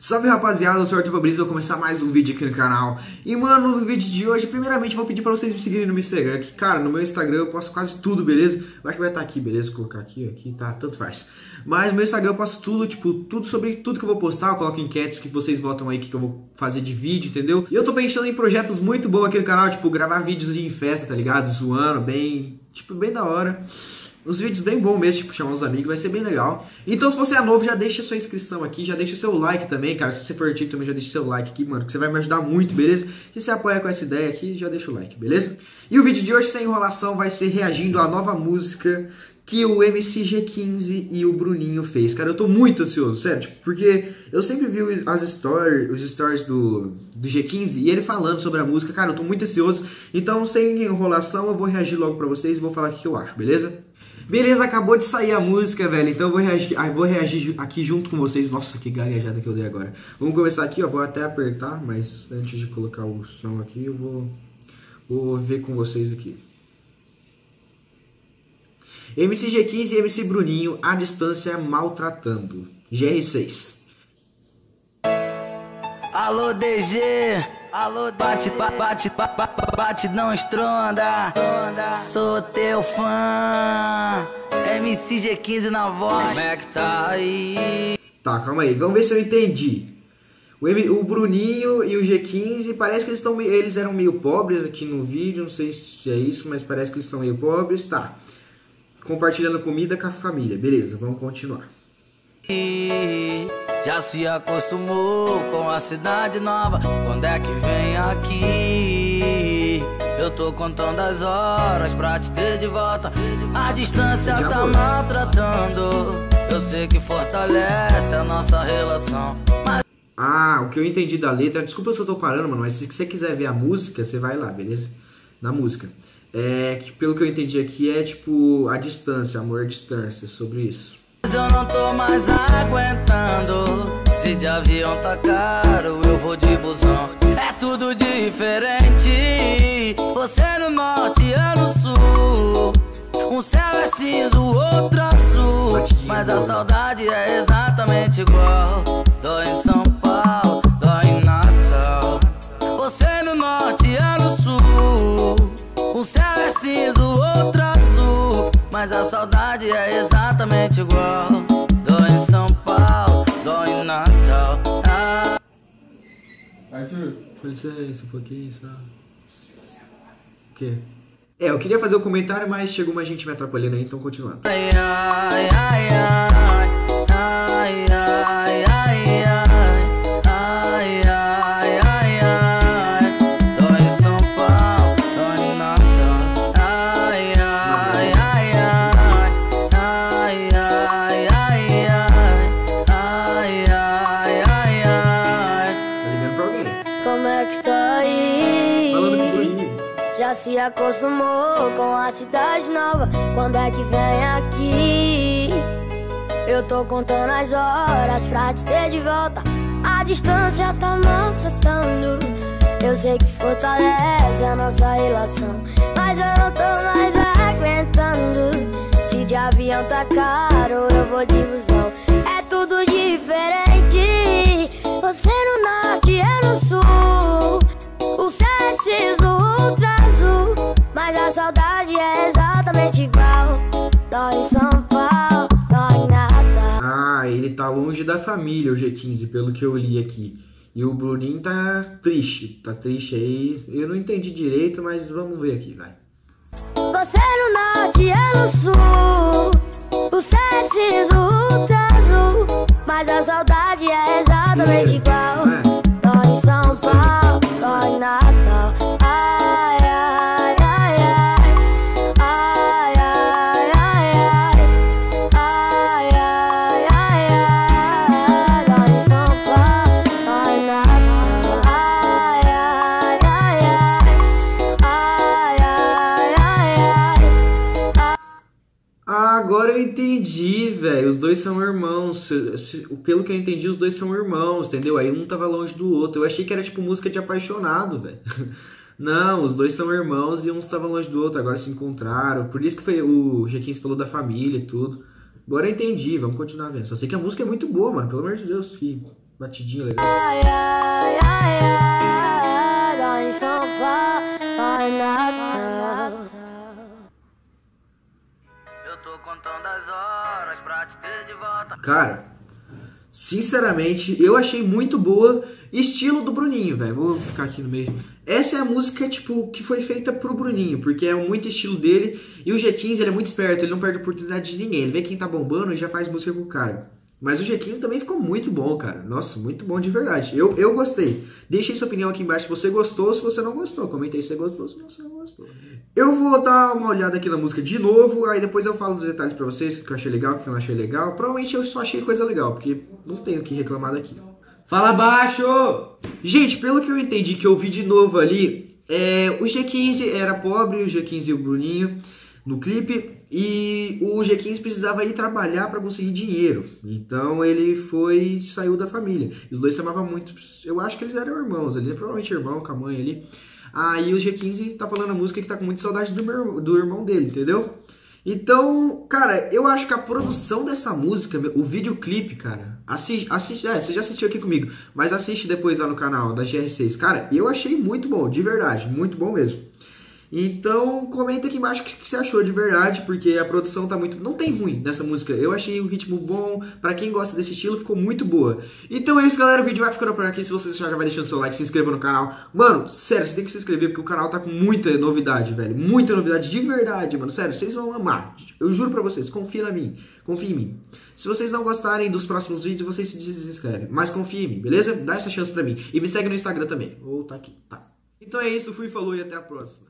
Salve rapaziada, eu sou o Arthur Fabrício, vou começar mais um vídeo aqui no canal E mano, no vídeo de hoje, primeiramente vou pedir pra vocês me seguirem no meu Instagram Que cara, no meu Instagram eu posto quase tudo, beleza? Acho que vai estar aqui, beleza? Vou colocar aqui, aqui, tá, tanto faz Mas no meu Instagram eu posto tudo, tipo, tudo sobre tudo que eu vou postar Eu coloco enquetes que vocês votam aí que eu vou fazer de vídeo, entendeu? E eu tô pensando em projetos muito bons aqui no canal Tipo, gravar vídeos de festa, tá ligado? Zoando, bem, tipo, bem da hora uns vídeos bem bons mesmo, tipo, chamar uns amigos, vai ser bem legal. Então, se você é novo, já deixa sua inscrição aqui, já deixa seu like também, cara. Se você for antigo também, já deixa seu like aqui, mano, que você vai me ajudar muito, beleza? Se você apoia com essa ideia aqui, já deixa o like, beleza? E o vídeo de hoje, sem enrolação, vai ser reagindo à nova música que o MCG15 e o Bruninho fez. Cara, eu tô muito ansioso, sério, tipo, porque eu sempre vi as stories, os stories do, do G15 e ele falando sobre a música. Cara, eu tô muito ansioso. Então, sem enrolação, eu vou reagir logo pra vocês e vou falar o que eu acho, beleza? Beleza, acabou de sair a música, velho. Então eu vou reagir, vou reagir aqui junto com vocês. Nossa, que gaguejada que eu dei agora. Vamos começar aqui, ó. Vou até apertar, mas antes de colocar o som aqui, eu vou, vou ver com vocês aqui. MC G15 e MC Bruninho, a distância maltratando. GR6. Alô, DG. Alô, bate, bate, bate, bate, não estronda. Sou teu fã. MC G15 na voz. Como é que tá aí? Tá, calma aí. Vamos ver se eu entendi. O, M, o Bruninho e o G15, parece que eles, tão, eles eram meio pobres aqui no vídeo. Não sei se é isso, mas parece que eles são meio pobres. Tá. Compartilhando comida com a família. Beleza, vamos continuar. Já se acostumou com a cidade nova. Quando é que vem aqui? Eu tô contando as horas pra te ter de volta. A distância tá maltratando. Eu sei que fortalece a nossa relação. Mas... Ah, o que eu entendi da letra. Desculpa se eu tô parando, mano, mas se você quiser ver a música, você vai lá, beleza? Na música. É que pelo que eu entendi aqui é tipo a distância, amor à distância, sobre isso. Mas eu não tô mais aguentando. Se de avião tá caro, eu vou de busão. É tudo diferente. Você no norte eu no sul. Um céu é cinza, o outro azul. Mas a saudade é exatamente igual. Dói em São Paulo, dói em Natal. Você no norte eu no sul. Um céu é cinza, o outro azul. Mas a saudade é exatamente igual. Dói em São Paulo, dói em Natal. Ah. Arthur, com licença um pouquinho só. O quê? É, eu queria fazer o um comentário, mas chegou uma gente me atrapalhando aí, então continuando. Ai, ai, ai, ai, ai, ai, se acostumou com a cidade nova. Quando é que vem aqui? Eu tô contando as horas pra te ter de volta. A distância tá maltratando. Eu sei que fortalece a nossa relação. Mas eu não tô mais aguentando. Se de avião tá caro, eu vou de busão. É exatamente igual. Dói em São Paulo, dói em Natal Ah, ele tá longe da família, o G15, pelo que eu li aqui. E o Bruninho tá triste, tá triste aí. Eu não entendi direito, mas vamos ver aqui, vai. Você no norte eu no sul. O céu é cinza, outro azul Mas a saudade é exatamente igual entendi, velho. Os dois são irmãos. Pelo que eu entendi, os dois são irmãos, entendeu? Aí um tava longe do outro. Eu achei que era tipo música de apaixonado, velho. Não, os dois são irmãos e um estava longe do outro, agora se encontraram. Por isso que foi o G15 falou da família e tudo. Agora eu entendi, vamos continuar vendo. Só sei que a música é muito boa, mano, pelo amor de Deus, filho. batidinha legal. Ai, ai, ai, ai, Natal. Eu tô contando as horas pra te ter de volta. Cara, sinceramente, eu achei muito boa. Estilo do Bruninho, velho. Vou ficar aqui no meio. Essa é a música, tipo, que foi feita pro Bruninho, porque é muito estilo dele. E o G15, ele é muito esperto, ele não perde oportunidade de ninguém. Ele vê quem tá bombando e já faz música com o cara. Mas o G15 também ficou muito bom, cara. Nossa, muito bom de verdade. Eu, eu gostei. Deixe sua opinião aqui embaixo se você gostou ou se você não gostou. Comenta aí se você gostou se você não gostou. Eu vou dar uma olhada aqui na música de novo, aí depois eu falo dos detalhes pra vocês, o que eu achei legal, o que eu não achei legal. Provavelmente eu só achei coisa legal, porque não tenho o que reclamar daqui. Fala baixo! Gente, pelo que eu entendi que eu vi de novo ali, é, o G15 era pobre, o G15 e o Bruninho no clipe e o G15 precisava ir trabalhar para conseguir dinheiro. Então ele foi saiu da família. Os dois se amavam muito. Eu acho que eles eram irmãos, ele é provavelmente irmão com a mãe ali. Aí o G15 tá falando a música que tá com muita saudade do, meu, do irmão dele, entendeu? Então, cara, eu acho que a produção dessa música, o videoclipe, cara, assiste, assiste, é, você já assistiu aqui comigo, mas assiste depois lá no canal da GR6, cara, eu achei muito bom, de verdade, muito bom mesmo. Então, comenta aqui embaixo o que você achou de verdade, porque a produção tá muito. Não tem ruim nessa música. Eu achei o ritmo bom. Pra quem gosta desse estilo, ficou muito boa. Então é isso, galera. O vídeo vai ficando por aqui. Se você já vai deixando seu like, se inscreva no canal. Mano, sério, você tem que se inscrever, porque o canal tá com muita novidade, velho. Muita novidade de verdade, mano. Sério, vocês vão amar. Eu juro pra vocês, confia em mim. Confia em mim. Se vocês não gostarem dos próximos vídeos, vocês se desinscrevem. Mas confia em mim, beleza? Dá essa chance pra mim. E me segue no Instagram também. Ou tá aqui, tá. Então é isso, fui, falou e até a próxima.